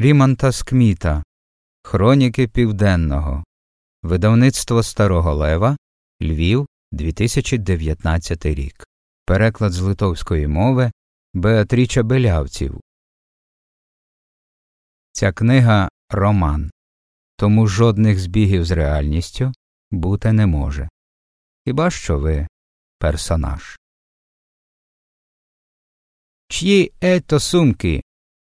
Ріманта Скміта Хроніки Південного Видавництво Старого Лева Львів 2019 рік. Переклад з литовської мови Беатріча Белявців. Ця книга роман, тому жодних збігів з реальністю бути не може. Хіба що ви персонаж. Чиї ето сумки?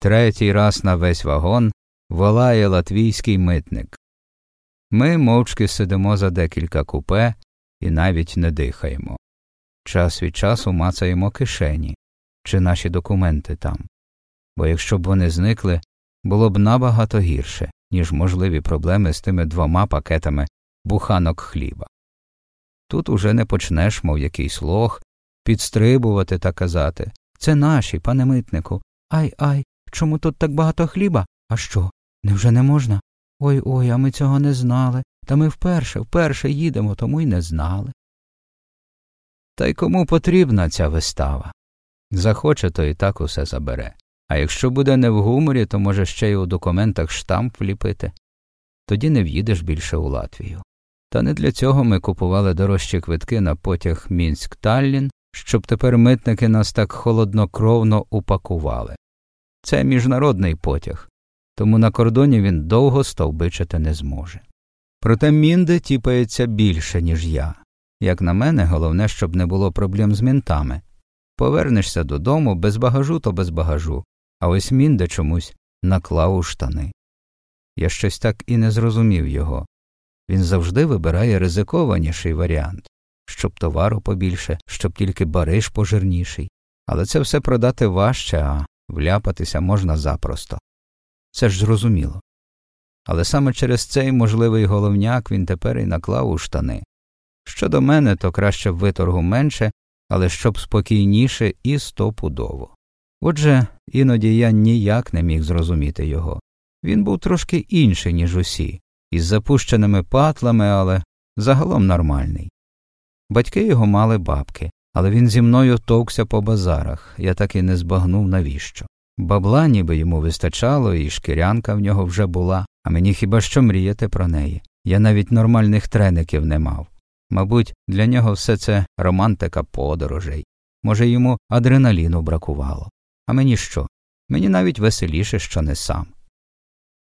Третій раз на весь вагон волає латвійський митник. Ми мовчки сидимо за декілька купе і навіть не дихаємо. Час від часу мацаємо кишені чи наші документи там, бо якщо б вони зникли, було б набагато гірше, ніж можливі проблеми з тими двома пакетами буханок хліба. Тут уже не почнеш, мов якийсь лох, підстрибувати та казати Це наші, пане митнику. Ай ай, чому тут так багато хліба? А що? Невже не можна? Ой ой, а ми цього не знали. Та ми вперше, вперше їдемо, тому й не знали. Та й кому потрібна ця вистава? Захоче, то і так усе забере. А якщо буде не в гуморі, то може ще й у документах штамп вліпити. Тоді не в'їдеш більше у Латвію. Та не для цього ми купували дорожчі квитки на потяг Мінськ Таллін, щоб тепер митники нас так холоднокровно упакували. Це міжнародний потяг, тому на кордоні він довго стовбичити не зможе. Проте мінде тіпається більше, ніж я. Як на мене, головне, щоб не було проблем з мінтами. Повернешся додому без багажу, то без багажу, а ось мінде чомусь наклав у штани. Я щось так і не зрозумів його. Він завжди вибирає ризикованіший варіант щоб товару побільше, щоб тільки бариш пожирніший. Але це все продати важче, а вляпатися можна запросто. Це ж зрозуміло. Але саме через цей можливий головняк він тепер і наклав у штани. Щодо мене, то краще б виторгу менше, але щоб спокійніше і стопудово. Отже, іноді я ніяк не міг зрозуміти його. Він був трошки інший, ніж усі, із запущеними патлами, але загалом нормальний. Батьки його мали бабки, але він зі мною товкся по базарах, я так і не збагнув навіщо. Бабла ніби йому вистачало, і шкірянка в нього вже була, а мені хіба що мріяти про неї. Я навіть нормальних треників не мав. Мабуть, для нього все це романтика подорожей. Може, йому адреналіну бракувало. А мені що? Мені навіть веселіше, що не сам.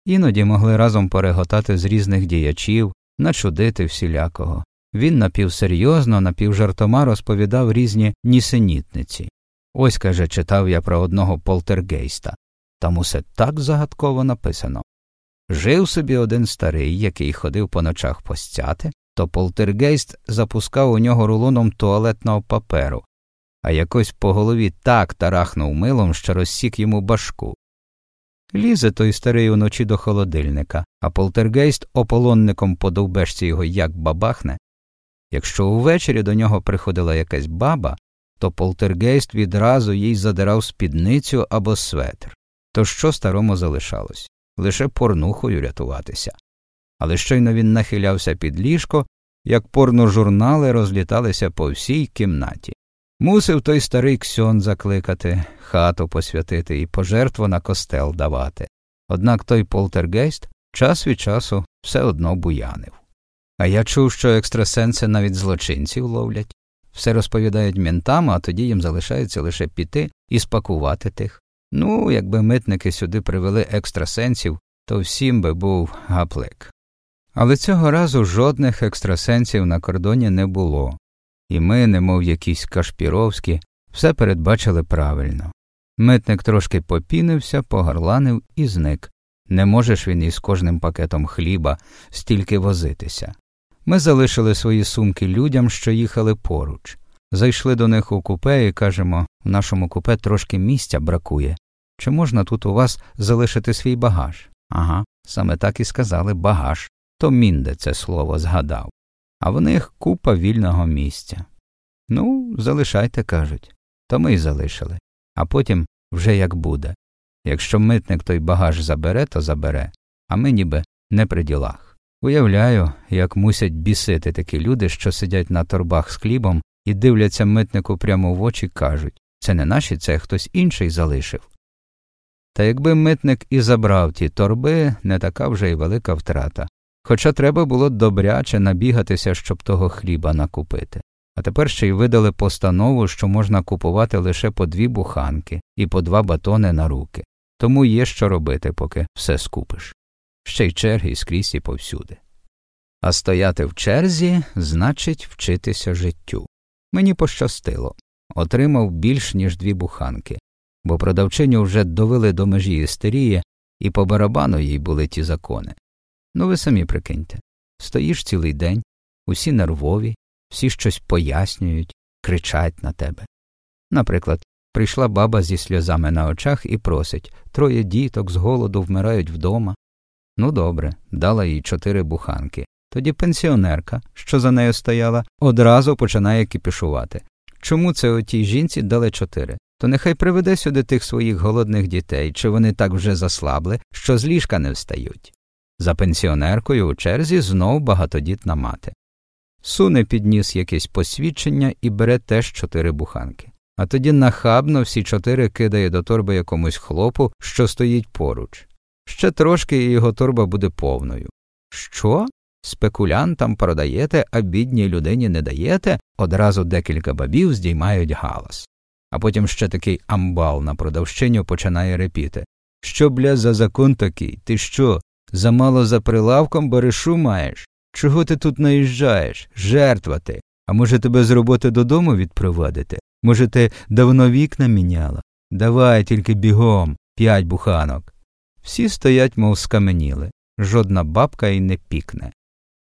Іноді могли разом переготати з різних діячів, начудити всілякого. Він напівсерйозно, напівжартома розповідав різні нісенітниці. Ось, каже, читав я про одного полтергейста. Там усе так загадково написано. Жив собі один старий, який ходив по ночах постяти, то полтергейст запускав у нього рулоном туалетного паперу, а якось по голові так тарахнув милом, що розсік йому башку. Лізе той старий уночі до холодильника, а полтергейст ополонником по довбешці його як бабахне. Якщо увечері до нього приходила якась баба, то полтергейст відразу їй задирав спідницю або светр. То що старому залишалось? Лише порнухою рятуватися. Але щойно він нахилявся під ліжко, як порножурнали розліталися по всій кімнаті. Мусив той старий ксьон закликати, хату посвятити і пожертву на костел давати. Однак той полтергейст час від часу все одно буянив. А я чув, що екстрасенси навіть злочинців ловлять, все розповідають ментам, а тоді їм залишається лише піти і спакувати тих. Ну, якби митники сюди привели екстрасенсів, то всім би був гаплик. Але цього разу жодних екстрасенсів на кордоні не було, і ми, немов якісь кашпіровські, все передбачили правильно. Митник трошки попінився, погорланив і зник. Не можеш він із кожним пакетом хліба стільки возитися. Ми залишили свої сумки людям, що їхали поруч. Зайшли до них у купе і кажемо в нашому купе трошки місця бракує. Чи можна тут у вас залишити свій багаж? Ага, саме так і сказали багаж. То мінде це слово згадав. А в них купа вільного місця. Ну, залишайте, кажуть. То ми й залишили. А потім вже як буде. Якщо митник той багаж забере, то забере, а ми ніби не при ділах. Уявляю, як мусять бісити такі люди, що сидять на торбах з хлібом і дивляться митнику прямо в очі кажуть це не наші, це хтось інший залишив. Та якби митник і забрав ті торби, не така вже й велика втрата. Хоча треба було добряче набігатися, щоб того хліба накупити. А тепер ще й видали постанову, що можна купувати лише по дві буханки і по два батони на руки. Тому є що робити, поки все скупиш. Ще й черги скрізь і повсюди. А стояти в черзі значить вчитися життю. Мені пощастило отримав більш ніж дві буханки, бо продавчиню вже довели до межі істерії, і по барабану їй були ті закони. Ну ви самі прикиньте стоїш цілий день, усі нервові, всі щось пояснюють, кричать на тебе. Наприклад, прийшла баба зі сльозами на очах і просить троє діток з голоду вмирають вдома. Ну добре, дала їй чотири буханки. Тоді пенсіонерка, що за нею стояла, одразу починає кіпішувати. Чому це отій жінці дали чотири? То нехай приведе сюди тих своїх голодних дітей, чи вони так вже заслабли, що з ліжка не встають. За пенсіонеркою у черзі знов багатодітна мати. Суне підніс якесь посвідчення і бере теж чотири буханки. А тоді нахабно всі чотири кидає до торби якомусь хлопу, що стоїть поруч. Ще трошки і його торба буде повною. Що? Спекулянтам продаєте, а бідній людині не даєте, одразу декілька бабів здіймають галас. А потім ще такий амбал на продавщиню починає репіти Що, бля, за закон такий? Ти що? Замало за прилавком баришу маєш? Чого ти тут наїжджаєш? Жертва ти. А може, тебе з роботи додому відпровадити? Може, ти давно вікна міняла? Давай тільки бігом, п'ять буханок. Всі стоять, мов скаменіли, жодна бабка й не пікне.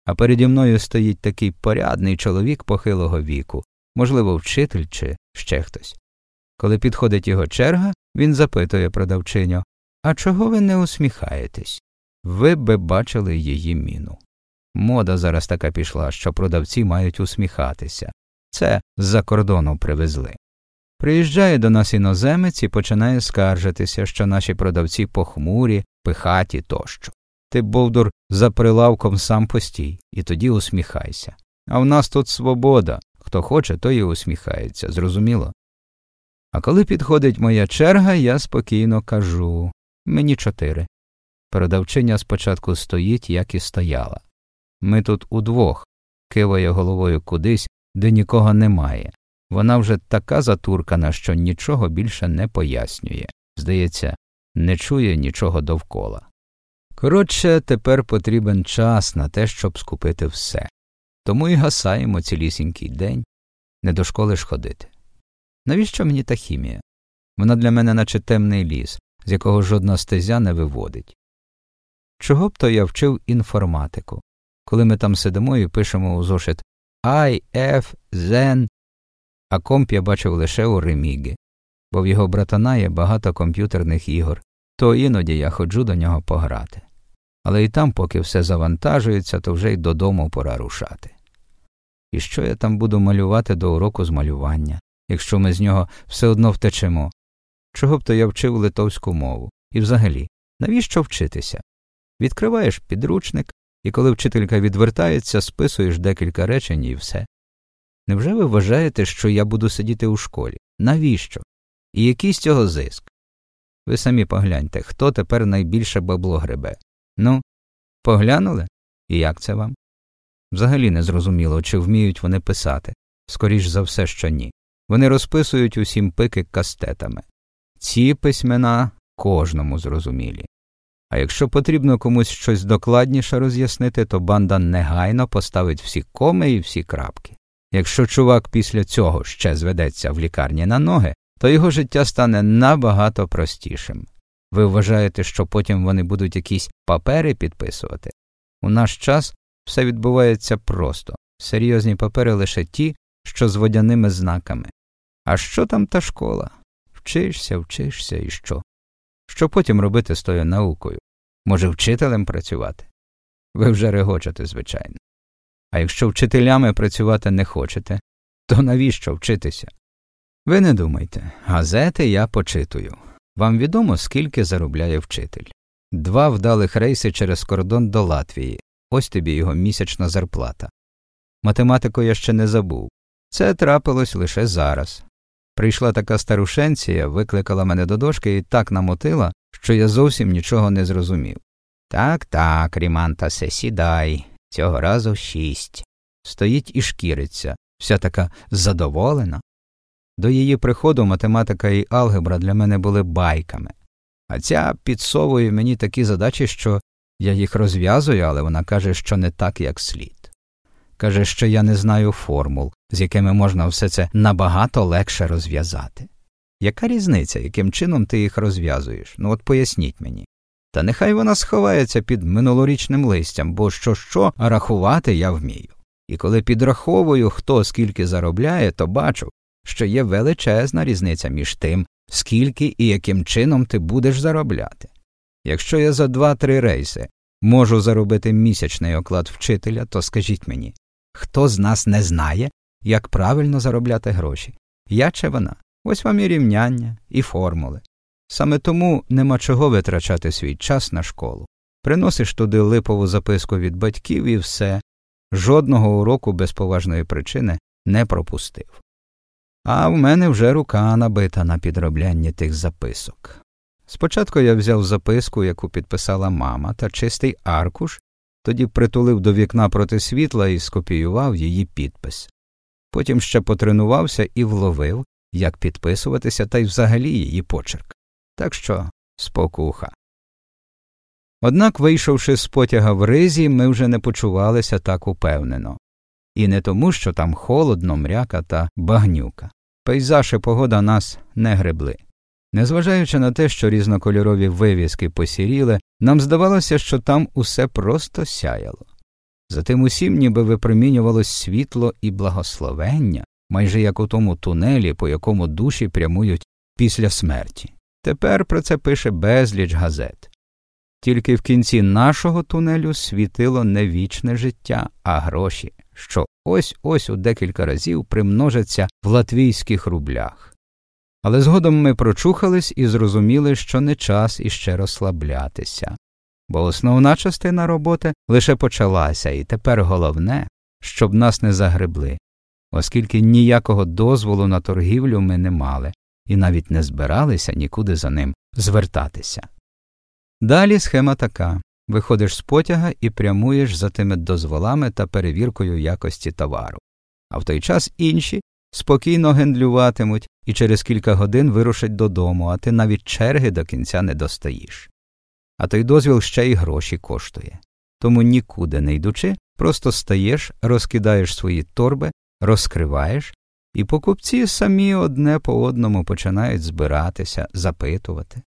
А переді мною стоїть такий порядний чоловік похилого віку, можливо, вчитель чи ще хтось. Коли підходить його черга, він запитує продавчиню А чого ви не усміхаєтесь? Ви би бачили її міну. Мода зараз така пішла, що продавці мають усміхатися. Це з-за кордону привезли. Приїжджає до нас іноземець і починає скаржитися, що наші продавці похмурі, пихаті тощо. Ти, Бовдур, за прилавком сам постій, і тоді усміхайся. А в нас тут свобода. Хто хоче, той і усміхається, зрозуміло? А коли підходить моя черга, я спокійно кажу мені чотири. Продавчиня спочатку стоїть, як і стояла. Ми тут удвох, киває головою кудись, де нікого немає. Вона вже така затуркана, що нічого більше не пояснює. Здається, не чує нічого довкола. Коротше, тепер потрібен час на те, щоб скупити все. Тому і гасаємо цілісінький день, не до школи ж ходити. Навіщо мені та хімія? Вона для мене наче темний ліс, з якого жодна стезя не виводить. Чого б то я вчив інформатику, коли ми там сидимо і пишемо у зошит I, F, Zen, а комп я бачив лише у реміги, бо в його братана є багато комп'ютерних ігор, то іноді я ходжу до нього пограти. Але і там, поки все завантажується, то вже й додому пора рушати. І що я там буду малювати до уроку з малювання, якщо ми з нього все одно втечемо? Чого б то я вчив литовську мову? І взагалі, навіщо вчитися? Відкриваєш підручник, і коли вчителька відвертається, списуєш декілька речень і все. Невже ви вважаєте, що я буду сидіти у школі? Навіщо? І який з цього зиск? Ви самі погляньте, хто тепер найбільше бабло гребе. Ну, поглянули? І як це вам? Взагалі не зрозуміло, чи вміють вони писати. Скоріш за все, що ні. Вони розписують усім пики кастетами. Ці письмена кожному зрозумілі. А якщо потрібно комусь щось докладніше роз'яснити, то банда негайно поставить всі коми і всі крапки. Якщо чувак після цього ще зведеться в лікарні на ноги, то його життя стане набагато простішим. Ви вважаєте, що потім вони будуть якісь папери підписувати? У наш час все відбувається просто серйозні папери лише ті, що з водяними знаками. А що там та школа? Вчишся, вчишся і що? Що потім робити з тою наукою? Може, вчителем працювати? Ви вже регочете, звичайно. А якщо вчителями працювати не хочете, то навіщо вчитися? Ви не думайте, газети я почитую. Вам відомо, скільки заробляє вчитель? Два вдалих рейси через кордон до Латвії. Ось тобі його місячна зарплата. Математику я ще не забув. Це трапилось лише зараз. Прийшла така старушенція, викликала мене до дошки і так намотила, що я зовсім нічого не зрозумів. Так, так, Рімантасе, сідай, цього разу шість. Стоїть і шкіриться, вся така задоволена. До її приходу математика і алгебра для мене були байками, а ця підсовує мені такі задачі, що я їх розв'язую, але вона каже, що не так, як слід. Каже, що я не знаю формул, з якими можна все це набагато легше розв'язати. Яка різниця, яким чином ти їх розв'язуєш? Ну от поясніть мені. Та нехай вона сховається під минулорічним листям, бо що що, рахувати я вмію. І коли підраховую, хто скільки заробляє, то бачу, що є величезна різниця між тим, скільки і яким чином ти будеш заробляти. Якщо я за два-три рейси можу заробити місячний оклад вчителя, то скажіть мені, хто з нас не знає, як правильно заробляти гроші? Я чи вона? Ось вам і рівняння, і формули. Саме тому нема чого витрачати свій час на школу. Приносиш туди липову записку від батьків і все, жодного уроку без поважної причини не пропустив. А в мене вже рука набита на підроблянні тих записок. Спочатку я взяв записку, яку підписала мама, та чистий аркуш, тоді притулив до вікна проти світла і скопіював її підпис. Потім ще потренувався і вловив, як підписуватися та й взагалі її почерк. Так що спокуха. Однак, вийшовши з потяга в ризі, ми вже не почувалися так упевнено. І не тому, що там холодно, мряка та багнюка. Пейзаж і погода нас не гребли. Незважаючи на те, що різнокольорові вивіски посіріли, нам здавалося, що там усе просто сяяло. Затим усім ніби випромінювалось світло і благословення, майже як у тому тунелі, по якому душі прямують після смерті. Тепер про це пише безліч газет. Тільки в кінці нашого тунелю світило не вічне життя, а гроші, що ось ось у декілька разів примножаться в латвійських рублях. Але згодом ми прочухались і зрозуміли, що не час іще розслаблятися, бо основна частина роботи лише почалася, і тепер головне, щоб нас не загребли, оскільки ніякого дозволу на торгівлю ми не мали і навіть не збиралися нікуди за ним звертатися. Далі схема така виходиш з потяга і прямуєш за тими дозволами та перевіркою якості товару, а в той час інші спокійно гендлюватимуть і через кілька годин вирушать додому, а ти навіть черги до кінця не достаєш. А той дозвіл ще й гроші коштує. Тому нікуди не йдучи, просто стаєш, розкидаєш свої торби, розкриваєш, і покупці самі одне по одному починають збиратися, запитувати.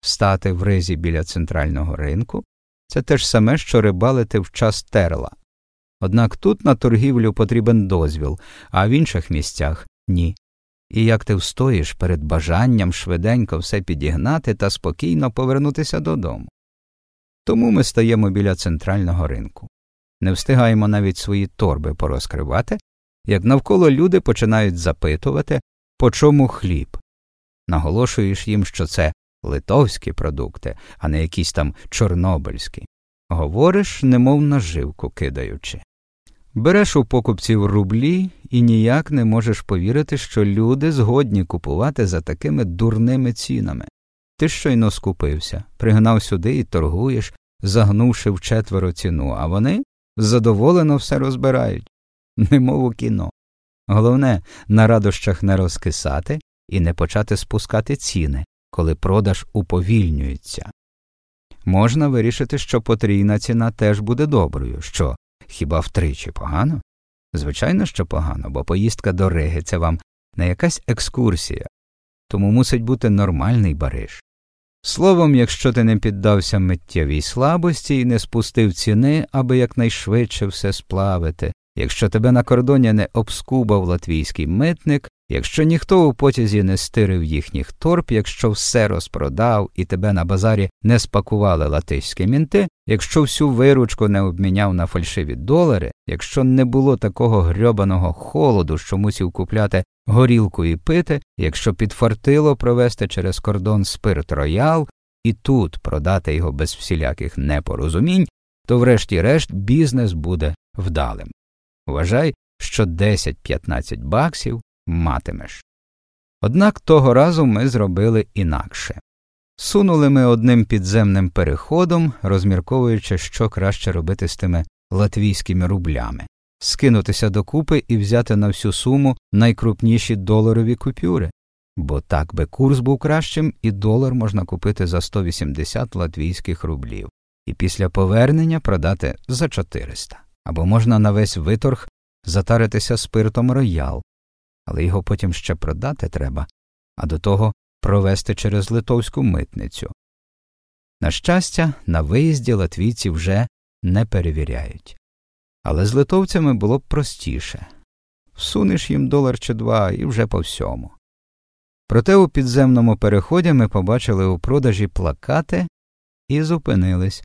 Стати в ризі біля центрального ринку це те ж саме, що рибалити в час терла. Однак тут на торгівлю потрібен дозвіл, а в інших місцях ні. І як ти встоїш перед бажанням швиденько все підігнати та спокійно повернутися додому. Тому ми стаємо біля центрального ринку. Не встигаємо навіть свої торби порозкривати, як навколо люди починають запитувати, по чому хліб. Наголошуєш їм, що це литовські продукти, а не якісь там чорнобильські. Говориш, немов наживку кидаючи. Береш у покупців рублі і ніяк не можеш повірити, що люди згодні купувати за такими дурними цінами. Ти щойно скупився, пригнав сюди і торгуєш, загнувши в четверо ціну, а вони задоволено все розбирають, немов у кіно. Головне, на радощах не розкисати і не почати спускати ціни, коли продаж уповільнюється. Можна вирішити, що потрійна ціна теж буде доброю, що хіба втричі погано? Звичайно, що погано, бо поїздка до Риги це вам не якась екскурсія, тому мусить бути нормальний бариш. Словом, якщо ти не піддався миттєвій слабості і не спустив ціни, аби якнайшвидше все сплавити, якщо тебе на кордоні не обскубав латвійський митник, Якщо ніхто у потязі не стирив їхніх торб, якщо все розпродав і тебе на базарі не спакували латиські мінти, якщо всю виручку не обміняв на фальшиві долари, якщо не було такого грьобаного холоду, що мусів купляти горілку і пити, якщо підфартило провести через кордон спирт роял і тут продати його без всіляких непорозумінь, то врешті-решт бізнес буде вдалим. Вважай, що 10-15 баксів матимеш. Однак того разу ми зробили інакше. Сунули ми одним підземним переходом, розмірковуючи, що краще робити з тими латвійськими рублями, скинутися докупи і взяти на всю суму найкрупніші доларові купюри, бо так би курс був кращим, і долар можна купити за 180 латвійських рублів, і після повернення продати за 400. Або можна на весь виторг затаритися спиртом роял, але його потім ще продати треба, а до того провести через литовську митницю. На щастя, на виїзді латвійці вже не перевіряють. Але з литовцями було б простіше всунеш їм долар чи два і вже по всьому. Проте у підземному переході ми побачили у продажі плакати і зупинились,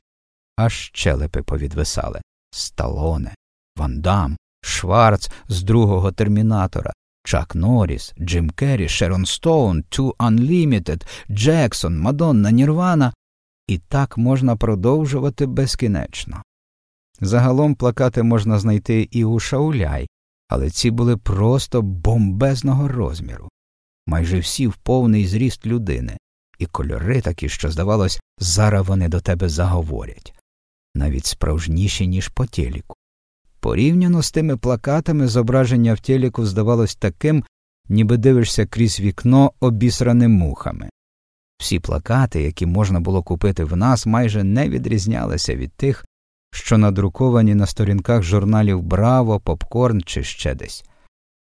аж щелепи повідвисали Сталоне, Вандам, Шварц з другого термінатора, Чак Норріс, Джим Керрі, Шерон Стоун, Ту Unlimited, Джексон, Мадонна, Нірвана, і так можна продовжувати безкінечно. Загалом плакати можна знайти і у Шауляй, але ці були просто бомбезного розміру, майже всі в повний зріст людини, і кольори такі, що, здавалось, зараз вони до тебе заговорять, навіть справжніші, ніж по телеку. Порівняно з тими плакатами зображення в телеку здавалось таким, ніби дивишся крізь вікно обісраним мухами. Всі плакати, які можна було купити в нас, майже не відрізнялися від тих, що надруковані на сторінках журналів Браво, Попкорн чи ще десь.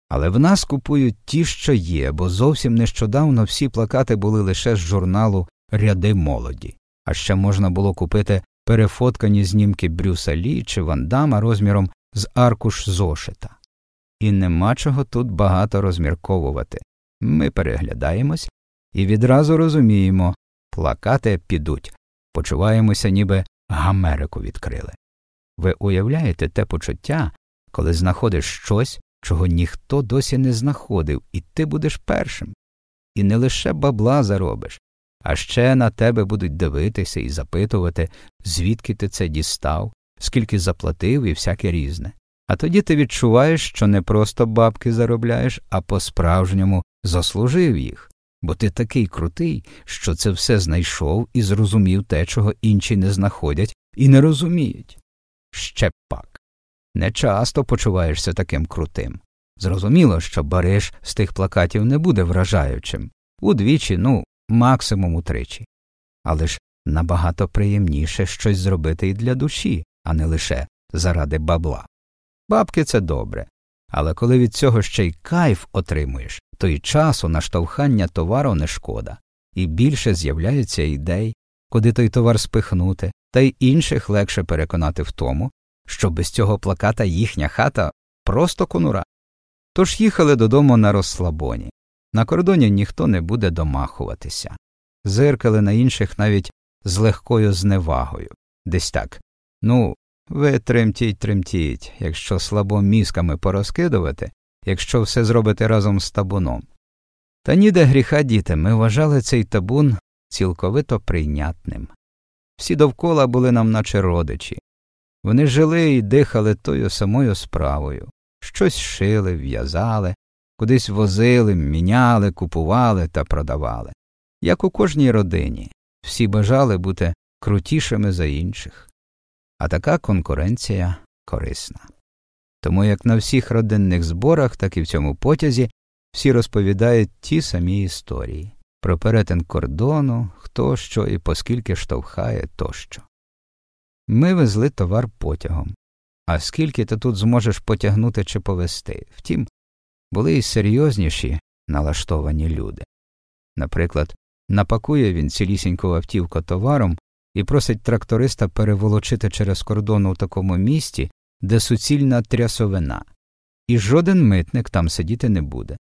Але в нас купують ті, що є, бо зовсім нещодавно всі плакати були лише з журналу Ряди молоді, а ще можна було купити перефоткані знімки Брюса Лі чи Вандама розміром з аркуш зошита. І нема чого тут багато розмірковувати. Ми переглядаємось і відразу розуміємо плакати підуть, почуваємося, ніби Гамерику відкрили. Ви уявляєте те почуття, коли знаходиш щось, чого ніхто досі не знаходив, і ти будеш першим. І не лише бабла заробиш, а ще на тебе будуть дивитися і запитувати, звідки ти це дістав, скільки заплатив і всяке різне. А тоді ти відчуваєш, що не просто бабки заробляєш, а по справжньому заслужив їх, бо ти такий крутий, що це все знайшов і зрозумів те, чого інші не знаходять і не розуміють. Ще пак. Не часто почуваєшся таким крутим. Зрозуміло, що Бариш з тих плакатів не буде вражаючим удвічі, ну, максимум утричі. Але ж набагато приємніше щось зробити і для душі, а не лише заради бабла. Бабки це добре, але коли від цього ще й кайф отримуєш, то й часу на штовхання товару не шкода, і більше з'являється ідей, куди той товар спихнути, та й інших легше переконати в тому, що без цього плаката їхня хата просто конура. Тож їхали додому на розслабоні. На кордоні ніхто не буде домахуватися. Зиркали на інших навіть з легкою зневагою. Десь так. Ну, ви тремтіть, тремтіть, якщо слабо мізками порозкидувати, якщо все зробите разом з табуном. Та ніде гріха діти, ми вважали цей табун цілковито прийнятним. Всі довкола були нам, наче родичі. Вони жили і дихали тою самою справою, щось шили, в'язали, кудись возили, міняли, купували та продавали. Як у кожній родині, всі бажали бути крутішими за інших. А така конкуренція корисна. Тому як на всіх родинних зборах, так і в цьому потязі всі розповідають ті самі історії про перетин кордону, хто що і поскільки штовхає тощо. Ми везли товар потягом. А скільки ти тут зможеш потягнути чи повезти? Втім, були й серйозніші налаштовані люди. Наприклад, напакує він цілісіньку автівку товаром і просить тракториста переволочити через кордон у такому місті, де суцільна трясовина, і жоден митник там сидіти не буде.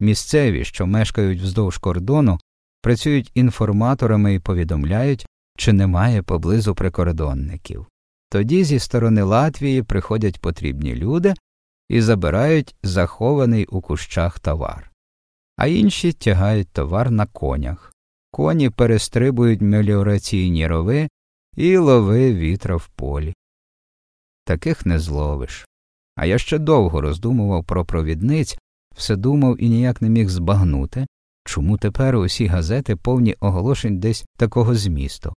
Місцеві, що мешкають вздовж кордону, працюють інформаторами і повідомляють, чи немає поблизу прикордонників. Тоді зі сторони Латвії приходять потрібні люди і забирають захований у кущах товар, а інші тягають товар на конях. Коні перестрибують меліораційні рови і лови вітра в полі. Таких не зловиш. А я ще довго роздумував про провідниць, все думав і ніяк не міг збагнути, Чому тепер усі газети повні оголошень десь такого змісту?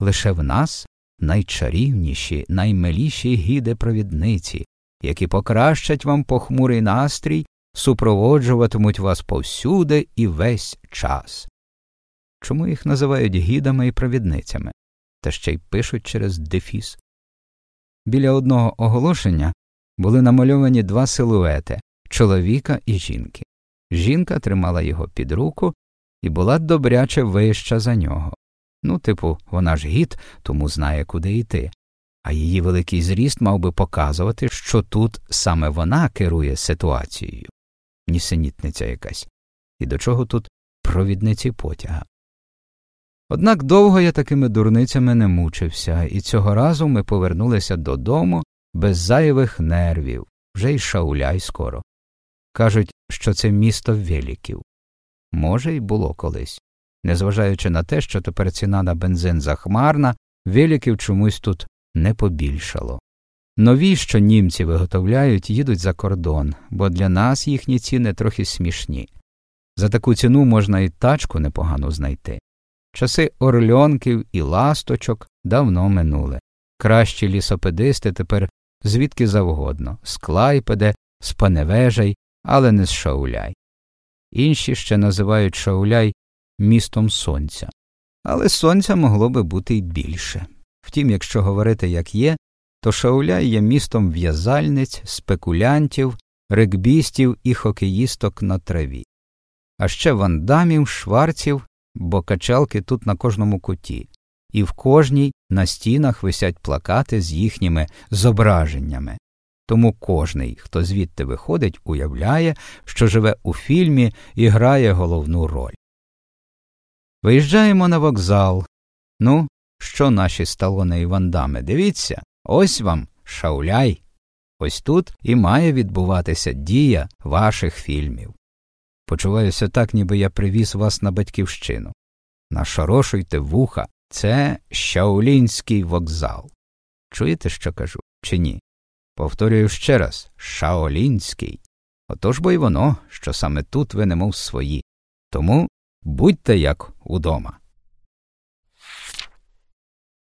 Лише в нас найчарівніші, наймиліші гіди провідниці, які покращать вам похмурий настрій, супроводжуватимуть вас повсюди і весь час. Чому їх називають гідами і провідницями, та ще й пишуть через дефіс? Біля одного оголошення були намальовані два силуети чоловіка і жінки. Жінка тримала його під руку і була добряче вища за нього. Ну, типу, вона ж гід, тому знає, куди йти. А її великий зріст мав би показувати, що тут саме вона керує ситуацією. Нісенітниця якась. І до чого тут провідниці потяга. Однак довго я такими дурницями не мучився, і цього разу ми повернулися додому без зайвих нервів, вже й шауляй скоро. Кажуть, що це місто веліків. Може, й було колись. Незважаючи на те, що тепер ціна на бензин захмарна, веліків чомусь тут не побільшало. Нові, що німці виготовляють, їдуть за кордон, бо для нас їхні ціни трохи смішні. За таку ціну можна і тачку непогано знайти. Часи орльонків і ласточок давно минули. Кращі лісопедисти тепер звідки завгодно з Клайпеде, з Паневежей, але не з Шауляй. Інші ще називають Шауляй містом сонця. Але сонця могло би бути й більше. Втім, якщо говорити як є, то Шауляй є містом в'язальниць, спекулянтів, регбістів і хокеїсток на траві, а ще вандамів, шварців, бо качалки тут на кожному куті, і в кожній на стінах висять плакати з їхніми зображеннями. Тому кожний, хто звідти виходить, уявляє, що живе у фільмі і грає головну роль. Виїжджаємо на вокзал. Ну, що наші сталони і вандами, дивіться, ось вам шауляй. Ось тут і має відбуватися дія ваших фільмів. Почуваюся так, ніби я привіз вас на батьківщину. Нашорошуйте вуха, це Шаулінський вокзал. Чуєте, що кажу, чи ні? Повторюю ще раз Шаолінський. Отож бо й воно, що саме тут ви немов свої. Тому будьте як удома.